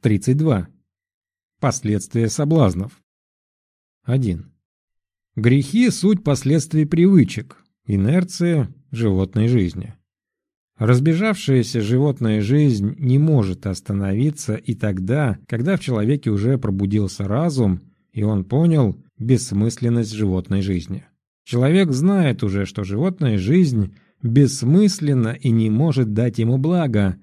32. Последствия соблазнов. 1. Грехи – суть последствий привычек, инерция животной жизни. Разбежавшаяся животная жизнь не может остановиться и тогда, когда в человеке уже пробудился разум, и он понял бессмысленность животной жизни. Человек знает уже, что животная жизнь бессмысленна и не может дать ему блага,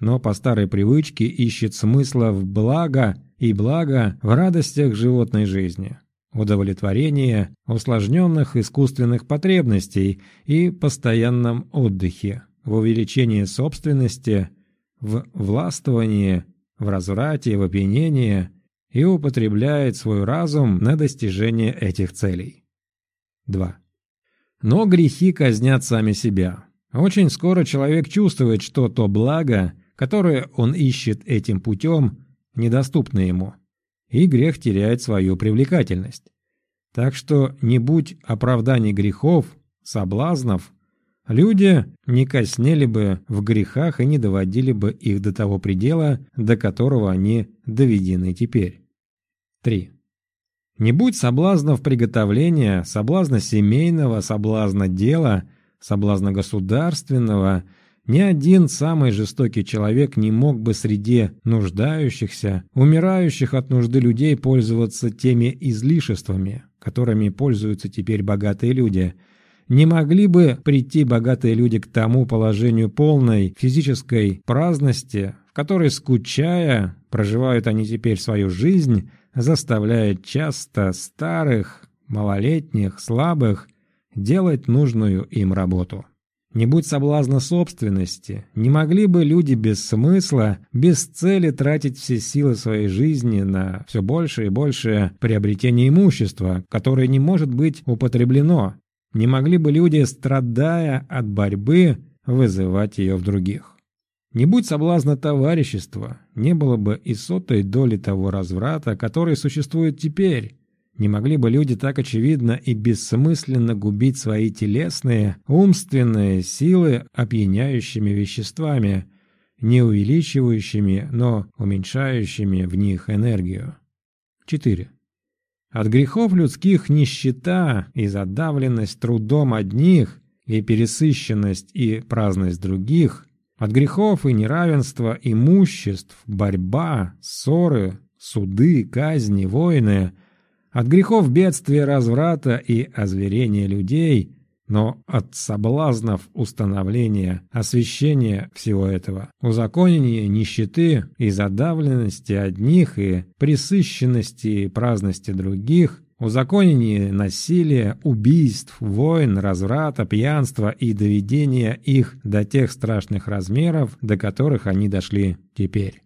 но по старой привычке ищет смысла в благо и благо в радостях животной жизни, удовлетворение усложненных искусственных потребностей и постоянном отдыхе, в увеличении собственности, в властвовании, в разврате, в опьянении и употребляет свой разум на достижение этих целей. 2. Но грехи казнят сами себя. Очень скоро человек чувствует, что то благо, которое он ищет этим путем, недоступно ему, и грех теряет свою привлекательность. Так что не будь оправданий грехов, соблазнов, люди не коснели бы в грехах и не доводили бы их до того предела, до которого они доведены теперь. 3. Не будь соблазнов приготовления, соблазна семейного, соблазна дела, соблазна государственного – ни один самый жестокий человек не мог бы среди нуждающихся, умирающих от нужды людей пользоваться теми излишествами, которыми пользуются теперь богатые люди. Не могли бы прийти богатые люди к тому положению полной физической праздности, в которой, скучая, проживают они теперь свою жизнь, заставляя часто старых, малолетних, слабых делать нужную им работу. Не будь соблазна собственности, не могли бы люди без смысла, без цели тратить все силы своей жизни на все больше и больше приобретение имущества, которое не может быть употреблено. Не могли бы люди, страдая от борьбы, вызывать ее в других. Не будь соблазна товарищества, не было бы и сотой доли того разврата, который существует теперь. Не могли бы люди так очевидно и бессмысленно губить свои телесные, умственные силы опьяняющими веществами, не увеличивающими, но уменьшающими в них энергию. 4. От грехов людских нищета и задавленность трудом одних, и пересыщенность и праздность других, от грехов и неравенства имуществ, борьба, ссоры, суды, казни, войны – от грехов бедствия, разврата и озверения людей, но от соблазнов установления, освящения всего этого, узаконения нищеты и задавленности одних и присыщенности и праздности других, узаконение насилия, убийств, войн, разврата, пьянства и доведения их до тех страшных размеров, до которых они дошли теперь.